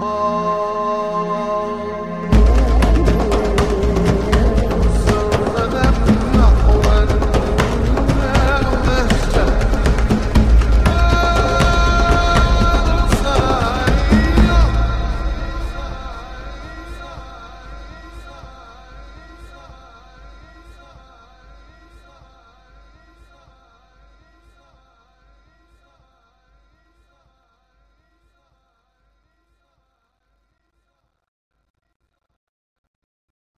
boy.